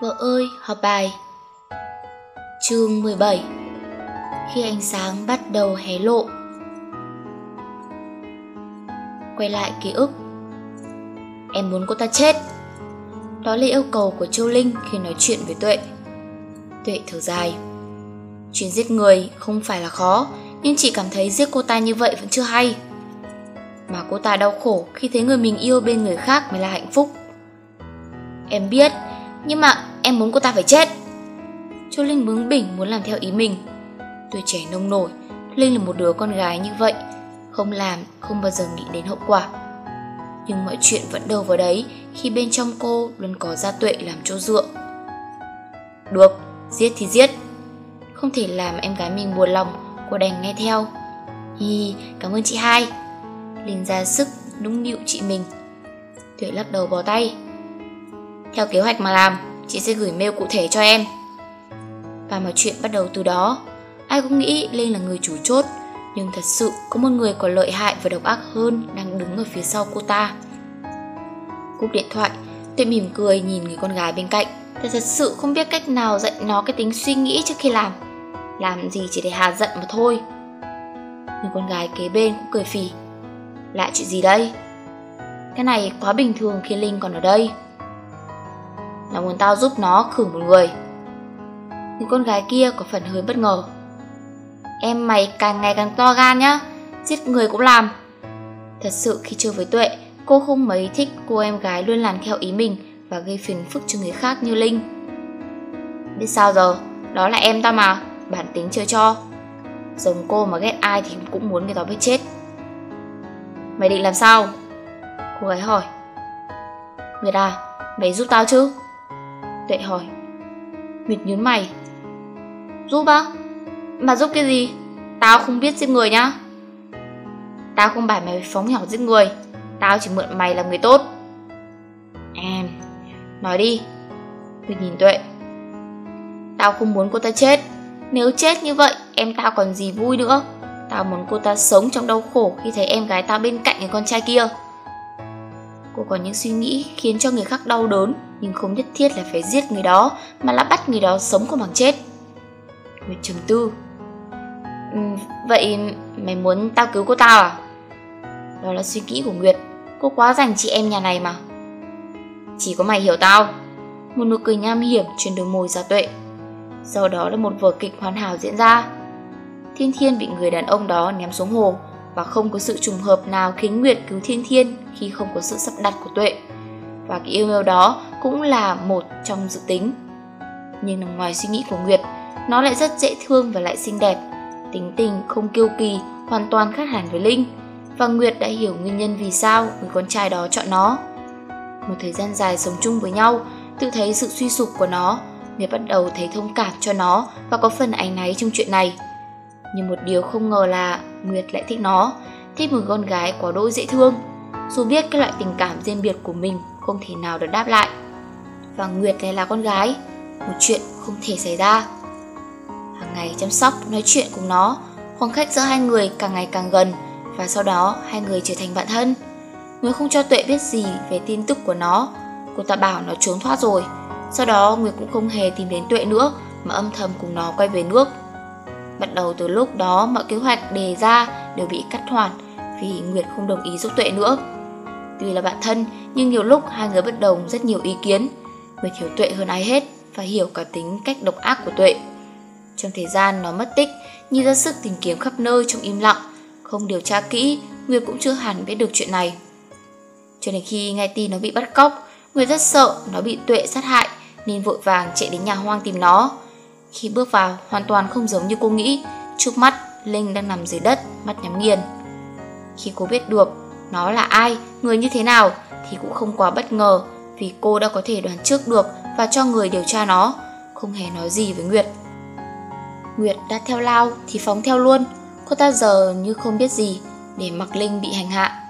Vợ ơi, học bài. Chương 17 Khi ánh sáng bắt đầu hé lộ. Quay lại ký ức. Em muốn cô ta chết. Đó là yêu cầu của Châu Linh khi nói chuyện với Tuệ. Tuệ thở dài. Chuyện giết người không phải là khó Nhưng chị cảm thấy giết cô ta như vậy vẫn chưa hay. Mà cô ta đau khổ khi thấy người mình yêu bên người khác mới là hạnh phúc. Em biết Nhưng mà em muốn cô ta phải chết. Châu Linh bướng bỉnh muốn làm theo ý mình. Tuổi trẻ nông nổi Linh là một đứa con gái như vậy Không làm không bao giờ nghĩ đến hậu quả. Nhưng mọi chuyện vẫn đâu vào đấy Khi bên trong cô luôn có gia tuệ làm chỗ dựa. Được, giết thì giết. Không thể làm em gái mình buồn lòng Cô đành nghe theo. Hi, cảm ơn chị hai. Linh ra sức nũng nịu chị mình. Tuệ lắc đầu bỏ tay. Theo kế hoạch mà làm. Chị sẽ gửi mail cụ thể cho em. Và mọi chuyện bắt đầu từ đó. Ai cũng nghĩ Linh là người chủ chốt, Nhưng thật sự có một người có lợi hại và độc ác hơn Đang đứng ở phía sau cô ta. Cúp điện thoại tôi mỉm cười nhìn người con gái bên cạnh. Tôi thật sự không biết cách nào dạy nó cái tính suy nghĩ trước khi làm. Làm gì chỉ để hà giận mà thôi. Người con gái kế bên cũng cười phì. Lại chuyện gì đây? Cái này quá bình thường khi Linh còn ở đây là muốn tao giúp nó khử một người. Người con gái kia có phần hơi bất ngờ. Em mày càng ngày càng to gan nhá, Giết người cũng làm. Thật sự khi chơi với Tuệ, Cô không mấy thích cô em gái luôn làm theo ý mình Và gây phiền phức cho người khác như Linh. Biết sao giờ? Đó là em tao mà, Bản tính chơi cho. Giống cô mà ghét ai thì cũng muốn người đó biết chết. Mày định làm sao? Cô gái hỏi. Nguyệt à Mày giúp tao chứ? Tuệ hỏi. Nguyệt nhún mày. Giúp á? Mà giúp cái gì? Tao không biết giết người nhá. Tao không bảo mày phóng nhỏ giết người. Tao chỉ mượn mày làm người tốt. Em, Nói đi. Nguyệt nhìn Tuệ. Tao không muốn cô ta chết. Nếu chết như vậy, em tao còn gì vui nữa. Tao muốn cô ta sống trong đau khổ Khi thấy em gái tao bên cạnh người con trai kia. Cô có những suy nghĩ khiến cho người khác đau đớn nhưng không nhất thiết là phải giết người đó, mà là bắt người đó sống không bằng chết. Nguyệt trầm tư. Ừ, vậy mày muốn tao cứu cô tao à? Đó là suy nghĩ của nguyệt. Cô quá dành chị em nhà này mà. Chỉ có mày hiểu tao. Một nụ cười nham hiểm trên đôi môi ra tuệ. Sau đó là một vở kịch hoàn hảo diễn ra. Thiên thiên bị người đàn ông đó ném xuống hồ và không có sự trùng hợp nào khiến nguyệt cứu thiên thiên khi không có sự sắp đặt của tuệ. Và cái yêu yêu đó cũng là một trong dự tính. Nhưng nằm ngoài suy nghĩ của Nguyệt, nó lại rất dễ thương và lại xinh đẹp. Tính tình không kiêu kỳ, hoàn toàn khác hẳn với Linh. Và Nguyệt đã hiểu nguyên nhân vì sao người con trai đó chọn nó. Một thời gian dài sống chung với nhau, tự thấy sự suy sụp của nó, Nguyệt bắt đầu thấy thông cảm cho nó và có phần áy náy trong chuyện này. Nhưng một điều không ngờ là Nguyệt lại thích nó, thích một con gái quá đỗi dễ thương. Dù biết cái loại tình cảm riêng biệt của mình không thể nào được đáp lại và Nguyệt này là con gái một chuyện không thể xảy ra. Hàng ngày chăm sóc nói chuyện cùng nó khoảng cách giữa hai người càng ngày càng gần và sau đó hai người trở thành bạn thân. Nguyệt không cho Tuệ biết gì về tin tức của nó. Cô ta bảo nó trốn thoát rồi. Sau đó Nguyệt cũng không hề tìm đến Tuệ nữa mà âm thầm cùng nó quay về nước. Bắt đầu từ lúc đó mọi kế hoạch đề ra đều bị cắt hoàn vì Nguyệt không đồng ý giúp Tuệ nữa. Tuy là bạn thân, nhưng nhiều lúc hai người bất đồng rất nhiều ý kiến. Nguyệt hiểu Tuệ hơn ai hết và hiểu cả tính cách độc ác của Tuệ. Trong thời gian nó mất tích, Nhi ra sức tìm kiếm khắp nơi trong im lặng. Không điều tra kỹ, Nguyệt cũng chưa hẳn biết được chuyện này. Cho đến khi nghe tin nó bị bắt cóc, Nguyệt rất sợ nó bị Tuệ sát hại nên vội vàng chạy đến nhà hoang tìm nó. Khi bước vào, hoàn toàn không giống như cô nghĩ. Trước mắt, Linh đang nằm dưới đất, mắt nhắm nghiền. Khi cô biết được nó là ai, người như thế nào thì cũng không quá bất ngờ vì cô đã có thể đoán trước được và cho người điều tra nó, không hề nói gì với Nguyệt. Nguyệt đã theo lao thì phóng theo luôn, cô ta giờ như không biết gì để mặc Linh bị hành hạ.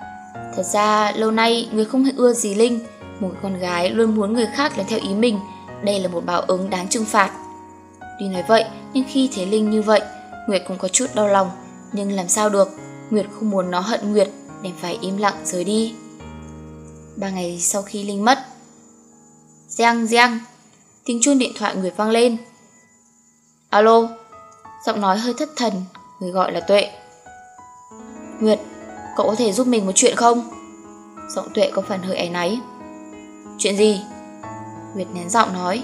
Thật ra lâu nay người không hề ưa gì Linh, một con gái luôn muốn người khác làm theo ý mình, đây là một báo ứng đáng trừng phạt. Tuy nói vậy, nhưng khi thấy Linh như vậy, Nguyệt cũng có chút đau lòng, nhưng làm sao được, Nguyệt không muốn nó hận Nguyệt nên phải im lặng rời đi. Ba ngày sau khi Linh mất, Giang giang, tiếng chuông điện thoại Nguyệt vang lên. Alo, giọng nói hơi thất thần, người gọi là Tuệ. Nguyệt, cậu có thể giúp mình một chuyện không? Giọng Tuệ có phần hơi áy náy. Chuyện gì? Nguyệt nén giọng nói.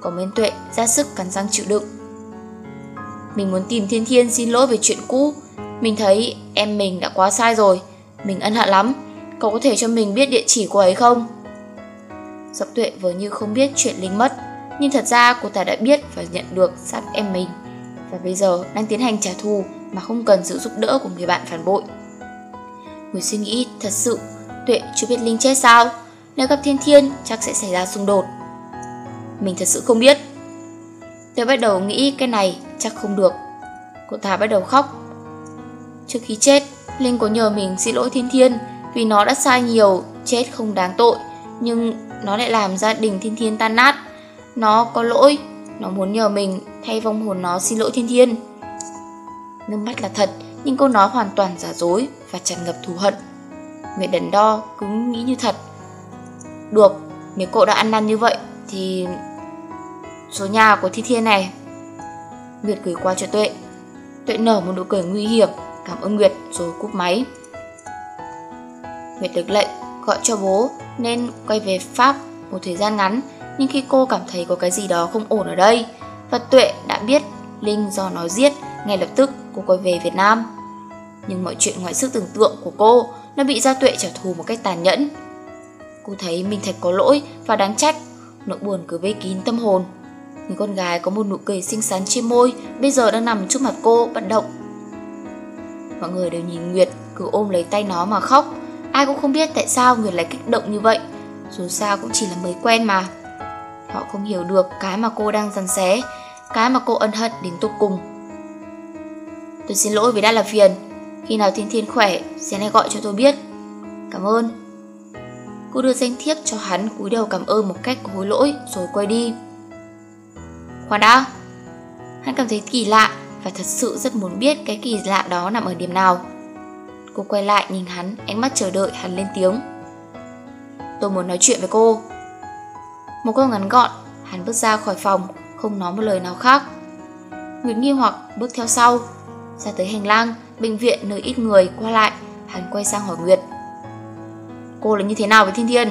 Có bên Tuệ ra sức cắn răng chịu đựng. Mình muốn tìm Thiên Thiên xin lỗi về chuyện cũ. Mình thấy em mình đã quá sai rồi. Mình ân hận lắm. Cậu có thể cho mình biết địa chỉ cô ấy không? Giọng tuệ vừa như không biết chuyện Linh mất, Nhưng thật ra cô ta đã biết và nhận được sát em mình. Và bây giờ đang tiến hành trả thù Mà không cần sự giúp đỡ của người bạn phản bội. Người suy nghĩ thật sự, Tuệ chưa biết Linh chết sao? Nếu gặp Thiên Thiên, chắc sẽ xảy ra xung đột. Mình thật sự không biết. Tuệ bắt đầu nghĩ cái này, chắc không được. Cô ta bắt đầu khóc. Trước khi chết, Linh có nhờ mình xin lỗi Thiên Thiên Vì nó đã sai nhiều, Chết không đáng tội. Nhưng nó lại làm gia đình Thiên Thiên tan nát. Nó có lỗi, nó muốn nhờ mình thay vong hồn nó xin lỗi Thiên Thiên. Nước mắt là thật, nhưng câu nói hoàn toàn giả dối và tràn ngập thù hận. Nguyệt đần đo cứ nghĩ như thật. Được, nếu cậu đã ăn năn như vậy thì số nhà của Thiên Thiên này. Nguyệt gửi qua cho Tuệ. Tuệ nở một nụ cười nguy hiểm, cảm ơn Nguyệt rồi cúp máy. Nguyệt được lệnh gọi cho bố nên quay về Pháp một thời gian ngắn, nhưng khi cô cảm thấy có cái gì đó không ổn ở đây, và Tuệ đã biết Linh do nó giết, ngay lập tức cô quay về Việt Nam. Nhưng mọi chuyện ngoài sức tưởng tượng của cô, nó bị Gia Tuệ trả thù một cách tàn nhẫn. Cô thấy mình thật có lỗi và đáng trách, nỗi buồn cứ vây kín tâm hồn. Người con gái có một nụ cười xinh xắn trên môi, bây giờ đang nằm trước mặt cô, bất động. Mọi người đều nhìn Nguyệt, cứ ôm lấy tay nó mà khóc, Ai cũng không biết tại sao người lại kích động như vậy. Dù sao cũng chỉ là mới quen mà. Họ không hiểu được cái mà cô đang dằn xé, Cái mà cô ân hận đến tột cùng. Tôi xin lỗi vì đã là phiền. Khi nào Thiên Thiên khỏe, Sẽ lại gọi cho tôi biết. Cảm ơn. Cô đưa danh thiếp cho hắn, cúi đầu cảm ơn một cách hối lỗi, Rồi quay đi. Khoan đã. Hắn cảm thấy kỳ lạ Và thật sự rất muốn biết cái kỳ lạ đó nằm ở điểm nào. Cô quay lại nhìn hắn, ánh mắt chờ đợi hắn lên tiếng. Tôi muốn nói chuyện với cô. Một câu ngắn gọn, hắn bước ra khỏi phòng, không nói một lời nào khác. Nguyệt nghi hoặc bước theo sau, ra tới hành lang, bệnh viện nơi ít người qua lại, hắn quay sang hỏi Nguyệt. Cô là như thế nào với Thiên Thiên?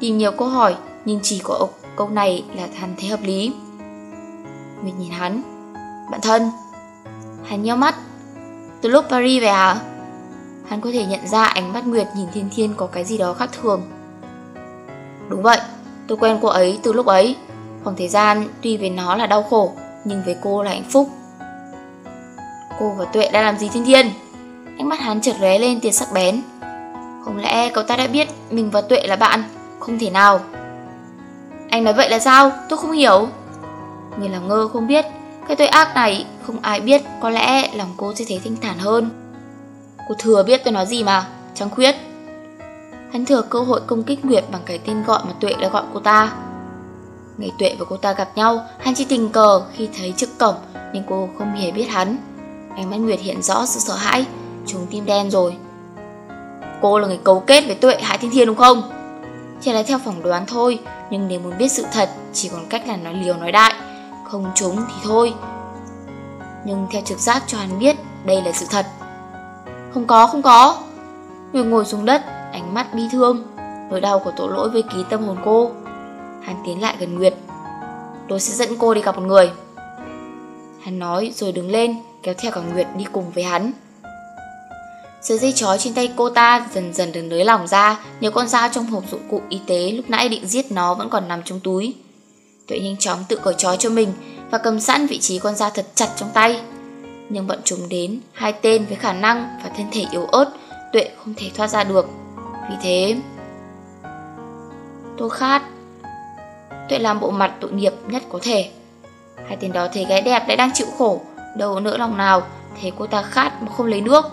Tìm nhiều câu hỏi, nhưng chỉ có câu này là hắn thấy hợp lý. Nguyệt nhìn hắn. Bạn thân. Hắn nheo mắt, từ lúc Paris về à? Hắn có thể nhận ra ánh mắt Nguyệt nhìn Thiên Thiên có cái gì đó khác thường. Đúng vậy, tôi quen cô ấy từ lúc ấy. Khoảng thời gian tuy với nó là đau khổ, nhưng với cô là hạnh phúc. Cô và Tuệ đã làm gì Thiên Thiên? Ánh mắt hắn chợt lóe lên tia sắc bén. Không lẽ cậu ta đã biết mình và Tuệ là bạn? Không thể nào. Anh nói vậy là sao? Tôi không hiểu. Người làm ngơ không biết cái tội ác này, không ai biết, Có lẽ lòng cô sẽ thấy thanh thản hơn. Cô thừa biết tôi nói gì mà Trăng khuyết. Hắn thừa cơ hội công kích Nguyệt bằng cái tên gọi mà Tuệ đã gọi cô ta. Ngày Tuệ và cô ta gặp nhau, Hắn chỉ tình cờ khi thấy trước cổng, Nhưng cô không hề biết hắn. Ánh mắt Nguyệt hiện rõ sự sợ hãi Chúng tim đen rồi. Cô là người cấu kết với Tuệ Hải Thiên Thiên đúng không? Chỉ là theo phỏng đoán thôi, Nhưng nếu muốn biết sự thật, Chỉ còn cách là nói liều nói đại không trúng thì thôi. Nhưng theo trực giác cho hắn biết đây là sự thật. Không có, không có. Người ngồi xuống đất, ánh mắt bi thương Nỗi đau của tội lỗi với ký tâm hồn cô. Hắn tiến lại gần Nguyệt. Tôi sẽ dẫn cô đi gặp một người. Hắn nói rồi đứng lên Kéo theo cả Nguyệt đi cùng với hắn. Sợi dây chói trên tay cô ta dần dần được nới lỏng ra Nhờ con dao trong hộp dụng cụ y tế lúc nãy định giết nó vẫn còn nằm trong túi. Tuệ nhanh chóng tự cởi trói cho mình và cầm sẵn vị trí con dao thật chặt trong tay. Nhưng bọn chúng đến, hai tên với khả năng và thân thể yếu ớt, Tuệ không thể thoát ra được. Vì thế... Tôi khát. Tuệ làm bộ mặt tội nghiệp nhất có thể. Hai tên đó thấy gái đẹp lại đang chịu khổ, đâu nỡ lòng nào, thấy cô ta khát mà không lấy nước.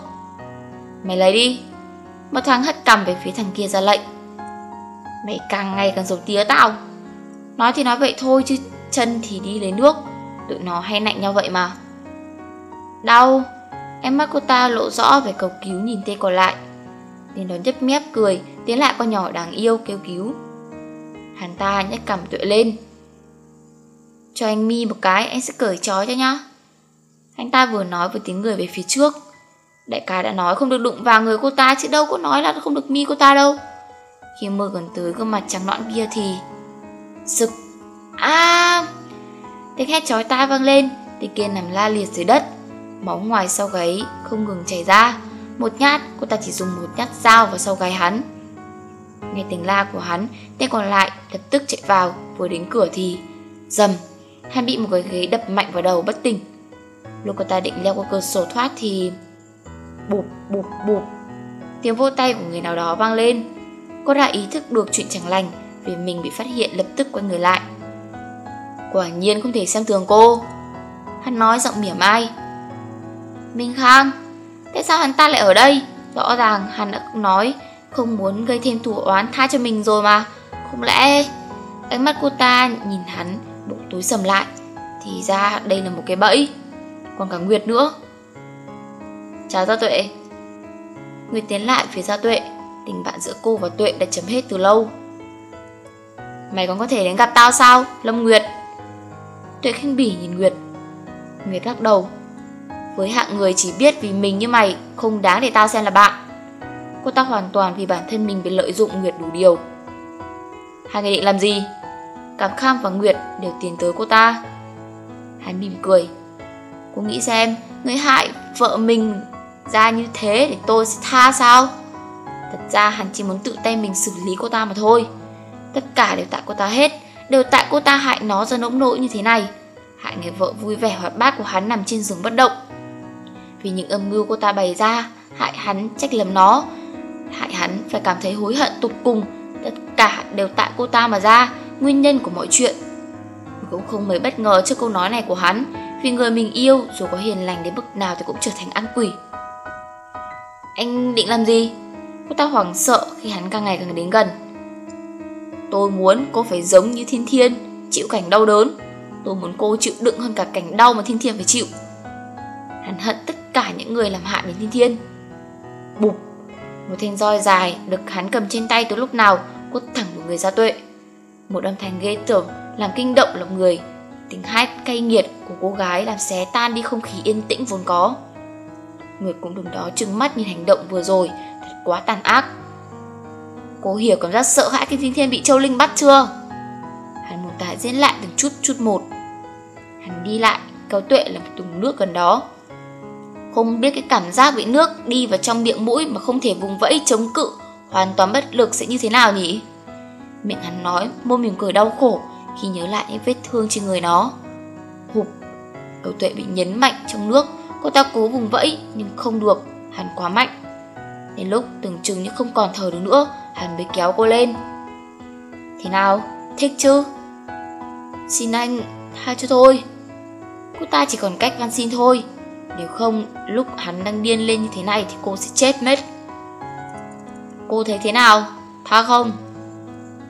Mày lấy đi. Một thằng hất cằm về phía thằng kia ra lệnh. Mày càng ngày càng giống tía tao. Nói thì nói vậy thôi, chứ chân thì đi lấy nước. Tụi nó hay nạnh nhau vậy mà. Đau, Em mắt cô ta lộ rõ về cầu cứu nhìn tê còn lại. Tiến đó nhấp mép cười, Tiến lại con nhỏ đáng yêu kêu cứu. Hắn ta nhấc cằm tuệ lên. Cho anh mi một cái, Anh sẽ cởi trói cho nhá. Anh ta vừa nói với tiếng người về phía trước. Đại ca đã nói không được đụng vào người cô ta, Chứ đâu có nói là không được mi cô ta đâu. Khi mơ gần tới gương mặt trắng nõn kia thì Sực. À Tiếng hét chói tai vang lên Tên kia nằm la liệt dưới đất. Máu ngoài sau gáy không ngừng chảy ra. Một nhát, cô ta chỉ dùng một nhát dao vào sau gáy hắn. Nghe tiếng la của hắn, Tên còn lại lập tức chạy vào, Vừa đến cửa thì, Dầm, Hắn bị một cái ghế đập mạnh vào đầu bất tỉnh. Lúc cô ta định leo qua cửa sổ thoát thì, Bụp bụp bụp, Tiếng vô tay của người nào đó vang lên. Cô đã ý thức được chuyện chẳng lành vì mình bị phát hiện lập tức quay người lại. Quả nhiên không thể xem thường cô. Hắn nói giọng mỉa mai. Minh Khang, Tại sao hắn ta lại ở đây? Rõ ràng hắn đã nói Không muốn gây thêm thủ oán tha cho mình rồi mà. Không lẽ Ánh mắt cô ta nhìn hắn Bụng túi sầm lại? Thì ra đây là một cái bẫy, Còn cả Nguyệt nữa. Chào Gia Tuệ. Nguyệt tiến lại phía Gia Tuệ, Tình bạn giữa cô và Tuệ đã chấm hết từ lâu. Mày còn có thể đến gặp tao sao, Lâm Nguyệt? Tuệ khinh bỉ nhìn Nguyệt. Nguyệt lắc đầu. Với hạng người chỉ biết vì mình như mày, Không đáng để tao xem là bạn. Cô ta hoàn toàn vì bản thân mình bị lợi dụng Nguyệt đủ điều. Hai người định làm gì? Cảm Kham và Nguyệt đều tiến tới cô ta. Hắn mỉm cười. Cô nghĩ xem, Người hại vợ mình ra như thế để tôi sẽ tha sao? Thật ra hắn chỉ muốn tự tay mình xử lý cô ta mà thôi. Tất cả đều tại cô ta hết, Đều tại cô ta hại nó ra nỗng nỗi như thế này. Hại người vợ vui vẻ hoạt bát của hắn nằm trên giường bất động. Vì những âm mưu cô ta bày ra, Hại hắn trách lầm nó. Hại hắn phải cảm thấy hối hận tục cùng. Tất cả đều tại cô ta mà ra, Nguyên nhân của mọi chuyện. Cũng không mấy bất ngờ trước câu nói này của hắn, Vì người mình yêu dù có hiền lành đến mức nào Thì cũng trở thành ăn quỷ. Anh định làm gì? Cô ta hoảng sợ khi hắn càng ngày càng đến gần. Tôi muốn cô phải giống như thiên thiên, Chịu cảnh đau đớn. Tôi muốn cô chịu đựng hơn cả cảnh đau mà thiên thiên phải chịu. Hắn hận tất cả những người làm hại đến thiên thiên. Bụp! Một thanh roi dài được hắn cầm trên tay từ lúc nào Quất thẳng vào người gia tuệ. Một âm thanh ghê tởm làm kinh động lòng người. Tiếng hát cay nghiệt của cô gái làm xé tan đi không khí yên tĩnh vốn có. Người cũng đứng đó trừng mắt nhìn hành động vừa rồi, Thật quá tàn ác. Cô hiểu cảm giác sợ hãi khi Thiên Thiên bị Châu Linh bắt chưa? Hắn một tài diễn lại từng chút chút một. Hắn đi lại, kéo tuệ là một tùng nước gần đó. Không biết cái cảm giác bị nước đi vào trong miệng mũi mà không thể vùng vẫy chống cự Hoàn toàn bất lực sẽ như thế nào nhỉ? Miệng hắn nói, môi mỉm cười đau khổ khi nhớ lại những vết thương trên người nó. Hụp, cầu tuệ bị nhấn mạnh trong nước. Cô ta cố vùng vẫy nhưng không được, hắn quá mạnh. Đến lúc tưởng chừng như không còn thở được nữa Hắn mới kéo cô lên. Thế nào, thích chứ? Xin anh, tha cho tôi. Cô ta chỉ còn cách van xin thôi. Nếu không, lúc hắn đang điên lên như thế này Thì cô sẽ chết mất. Cô thấy thế nào? Tha không?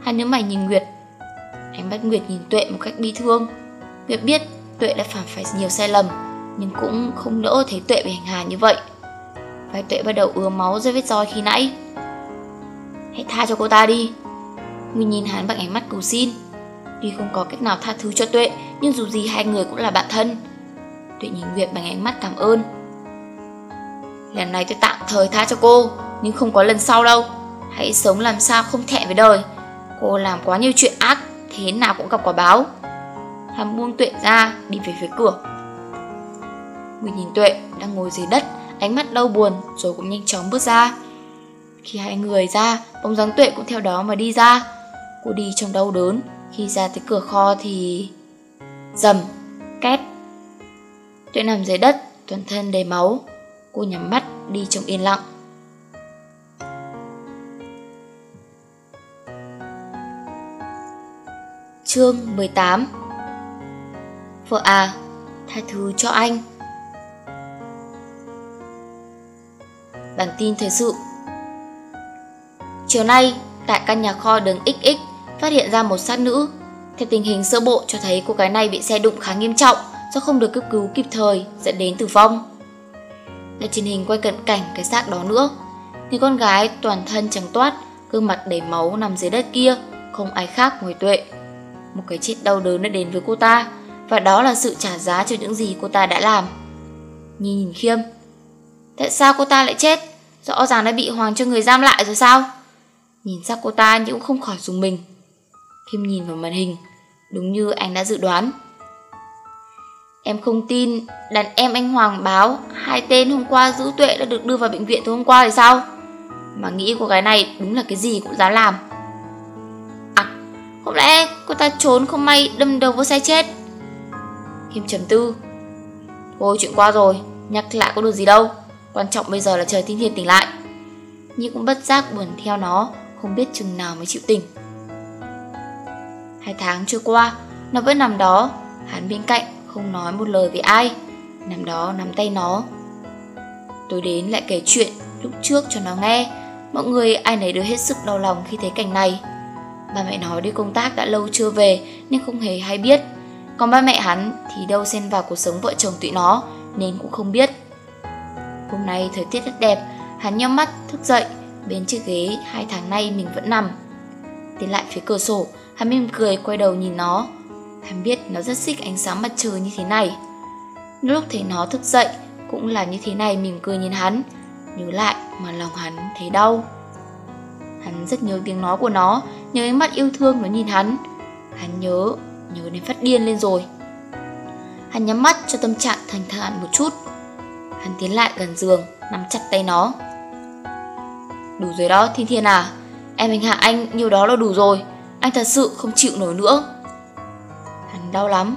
Hắn nhớ mày nhìn Nguyệt. Ánh mắt Nguyệt nhìn Tuệ một cách bi thương. Nguyệt biết Tuệ đã phạm phải nhiều sai lầm Nhưng cũng không nỡ thấy Tuệ bị hành hạ như vậy. Vai Tuệ bắt đầu ứa máu do vết roi khi nãy. Hãy tha cho cô ta đi. Nguyên nhìn hắn bằng ánh mắt cầu xin. Tuy không có cách nào tha thứ cho Tuệ, Nhưng dù gì hai người cũng là bạn thân. Tuệ nhìn Nguyệt bằng ánh mắt cảm ơn. Lần này tôi tạm thời tha cho cô, Nhưng không có lần sau đâu. Hãy sống làm sao không thẹn với đời. Cô làm quá nhiều chuyện ác, Thế nào cũng gặp quả báo. Hắn buông Tuệ ra, đi về phía cửa. Nguyệt nhìn Tuệ đang ngồi dưới đất, Ánh mắt đau buồn, rồi cũng nhanh chóng bước ra khi hai người ra, bóng dáng tuệ cũng theo đó mà đi ra. Cô đi trong đau đớn, khi ra tới cửa kho thì... Dầm, két. Tuệ nằm dưới đất, toàn thân đầy máu. Cô nhắm mắt đi trong yên lặng. Chương 18 Vợ à, tha thứ cho anh Bản tin thời sự Chiều nay, tại căn nhà kho đường XX phát hiện ra một sát nữ. Theo tình hình sơ bộ cho thấy cô gái này bị xe đụng khá nghiêm trọng do không được cấp cứu kịp thời dẫn đến tử vong. Lại truyền hình quay cận cảnh cái xác đó nữa. Người con gái toàn thân trắng toát, gương mặt đầy máu nằm dưới đất kia không ai khác ngoài Tuệ. Một cái chết đau đớn đã đến với cô ta, và đó là sự trả giá cho những gì cô ta đã làm. Nhi nhìn Khiêm. Tại sao cô ta lại chết? Rõ ràng đã bị Hoàng cho người giam lại rồi sao? Nhìn sắc cô ta nhưng cũng không khỏi dùng mình. Kim nhìn vào màn hình, đúng như anh đã dự đoán. Em không tin đàn em anh Hoàng báo hai tên hôm qua giữ tuệ đã được đưa vào bệnh viện từ hôm qua thì sao? Mà nghĩ cô gái này đúng là cái gì cũng dám làm. À, không lẽ cô ta trốn không may đâm đầu vô xe chết? Kim trầm tư. Thôi chuyện qua rồi, nhắc lại có được gì đâu. Quan trọng bây giờ là trời tinh thiên tỉnh lại. Nhưng cũng bất giác buồn theo nó, không biết chừng nào mới chịu tỉnh. Hai tháng trôi qua, nó vẫn nằm đó, hắn bên cạnh không nói một lời với ai Nằm đó nắm tay nó. Tôi đến lại kể chuyện lúc trước cho nó nghe Mọi người ai nấy đều hết sức đau lòng khi thấy cảnh này. Ba mẹ nó đi công tác đã lâu chưa về Nên không hề hay biết Còn ba mẹ hắn thì đâu xen vào cuộc sống vợ chồng tụi nó Nên cũng không biết. Hôm nay thời tiết rất đẹp Hắn nhắm mắt thức dậy Bên chiếc ghế hai tháng nay mình vẫn nằm. Tiến lại phía cửa sổ Hắn mỉm cười quay đầu nhìn nó. Hắn biết nó rất xích ánh sáng mặt trời như thế này. Lúc thấy nó thức dậy Cũng là như thế này mỉm cười nhìn hắn. Nhớ lại mà lòng hắn thấy đau. Hắn rất nhớ tiếng nói của nó Nhớ ánh mắt yêu thương nó nhìn hắn. Hắn nhớ, nhớ đến phát điên lên rồi. Hắn nhắm mắt cho tâm trạng thành thản một chút. Hắn tiến lại gần giường Nắm chặt tay nó. Đủ rồi đó Thiên Thiên à. Em hành hạ anh nhiều đó là đủ rồi. Anh thật sự không chịu nổi nữa. Hắn đau lắm.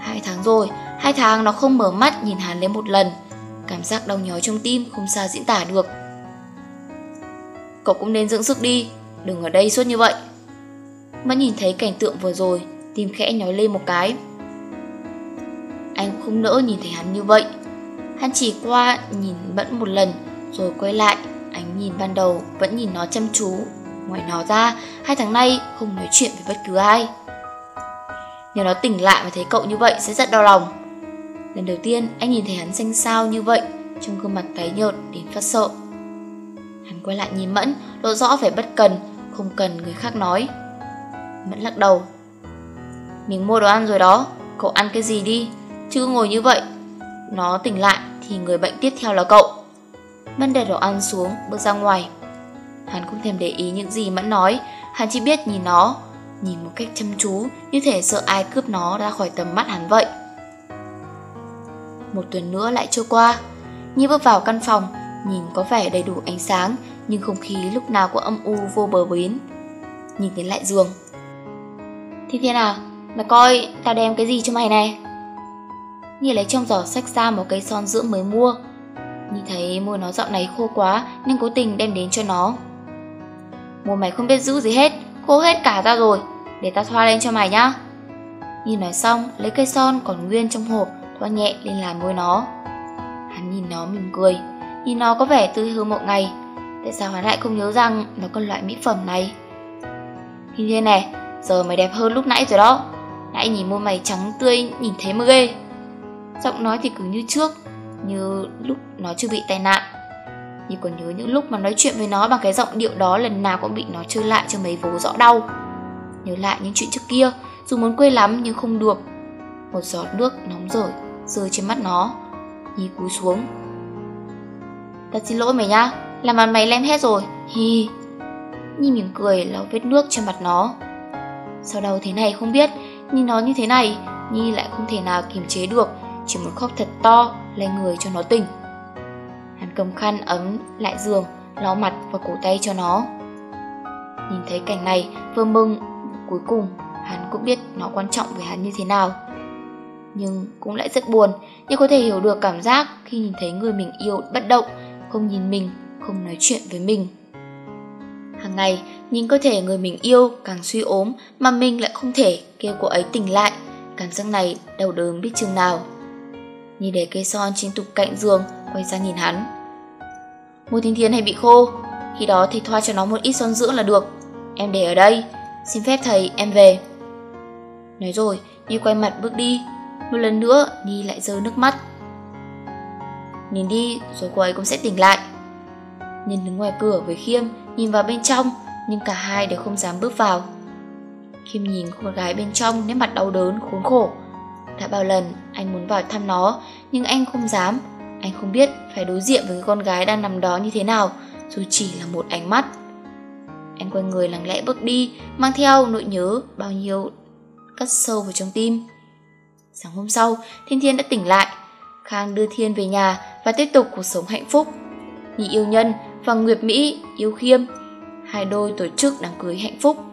Hai tháng rồi, hai tháng nó không mở mắt nhìn hắn lên một lần. Cảm giác đau nhói trong tim không sao diễn tả được. Cậu cũng nên dưỡng sức đi, đừng ở đây suốt như vậy. Mẫn nhìn thấy cảnh tượng vừa rồi, tim khẽ nhói lên một cái. Anh cũng không nỡ nhìn thấy hắn như vậy. Hắn chỉ qua nhìn Mẫn một lần rồi quay lại. Ánh nhìn ban đầu vẫn nhìn nó chăm chú. Ngoài nó ra, hai tháng nay không nói chuyện với bất cứ ai. Nếu nó tỉnh lại và thấy cậu như vậy sẽ rất đau lòng. Lần đầu tiên anh nhìn thấy hắn xanh xao như vậy Trong gương mặt tái nhợt đến phát sợ. Hắn quay lại nhìn Mẫn Lộ rõ vẻ bất cần Không cần người khác nói. Mẫn lắc đầu. Mình mua đồ ăn rồi đó Cậu ăn cái gì đi? Chứ ngồi như vậy Nó tỉnh lại thì người bệnh tiếp theo là cậu. Mẫn để đồ ăn xuống bước ra ngoài Hắn không thèm để ý những gì Mẫn nói Hắn chỉ biết nhìn nó nhìn một cách chăm chú như thể sợ ai cướp nó ra khỏi tầm mắt hắn vậy. Một tuần nữa lại trôi qua, Nhi bước vào căn phòng, nhìn có vẻ đầy đủ ánh sáng nhưng không khí lúc nào cũng âm u vô bờ bến. Nhìn đến lại giường. Thì thế nào, mày coi tao đem cái gì cho mày này? Nhi lấy trong giỏ sách ra một cây son dưỡng mới mua. Nhi thấy môi nó dạo này khô quá nên cố tình đem đến cho nó. Môi mày không biết giữ gì hết, khô hết cả ra rồi. Để ta thoa lên cho mày nhá. Nhìn nói xong lấy cây son còn nguyên trong hộp Thoa nhẹ lên làn môi nó. Hắn nhìn nó mỉm cười Nhìn nó có vẻ tươi hư một ngày. Tại sao hắn lại không nhớ rằng nó có loại mỹ phẩm này? Hình thế này Giờ mày đẹp hơn lúc nãy rồi đó. Nãy nhìn môi mày trắng tươi Nhìn thấy mới ghê. Giọng nói thì cứ như trước như lúc nó chưa bị tai nạn. Nhi còn nhớ những lúc mà nói chuyện với nó Bằng cái giọng điệu đó, lần nào cũng bị nó chơi lại cho mấy vố rõ đau. Nhớ lại những chuyện trước kia, Dù muốn quên lắm nhưng không được. Một giọt nước nóng rởi Rơi trên mắt nó, Nhi cúi xuống. Thật xin lỗi mày nhá Làm mặt mày lem hết rồi. Hi Nhi mỉm cười lau vết nước trên mặt nó. Sao đau thế này không biết Nhìn nó như thế này, Nhi lại không thể nào kiềm chế được, Chỉ muốn khóc thật to. Lên người cho nó tỉnh Hắn cầm khăn ấm lại giường lau mặt và cổ tay cho nó Nhìn thấy cảnh này vừa mừng Cuối cùng, hắn cũng biết nó quan trọng với hắn như thế nào. Nhưng cũng lại rất buồn, nhưng có thể hiểu được cảm giác khi nhìn thấy người mình yêu bất động, không nhìn mình, không nói chuyện với mình. Hàng ngày, nhìn cơ thể người mình yêu càng suy ốm mà mình lại không thể kêu cô ấy tỉnh lại. Cảm giác này đau đớn biết chừng nào. Nhi để cây son trên tục cạnh giường, quay ra nhìn hắn. Môi thiên thiên hay bị khô, khi đó thì thoa cho nó một ít son dưỡng là được. Em để ở đây, Xin phép thầy em về Nói rồi Nhi quay mặt bước đi Một lần nữa Nhi lại rơi nước mắt Nhìn đi rồi cô ấy cũng sẽ tỉnh lại Nhìn đứng ngoài cửa với Khiêm Nhìn vào bên trong Nhưng cả hai đều không dám bước vào Khiêm nhìn con gái bên trong nét mặt đau đớn, khốn khổ. Đã bao lần anh muốn vào thăm nó, nhưng anh không dám. Anh không biết phải đối diện với con gái đang nằm đó như thế nào, dù chỉ là một ánh mắt. Anh quay người lặng lẽ bước đi, mang theo nỗi nhớ bao nhiêu cắt sâu vào trong tim. Sáng hôm sau, Thiên Thiên đã tỉnh lại. Khang đưa Thiên về nhà và tiếp tục cuộc sống hạnh phúc. Nhị yêu nhân và Nguyệt Mỹ yêu khiêm. Hai đôi tổ chức đám cưới hạnh phúc.